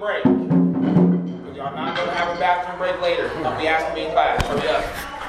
break. Because y'all not going to have a bathroom break later. Don't be asking me in class. Hurry up.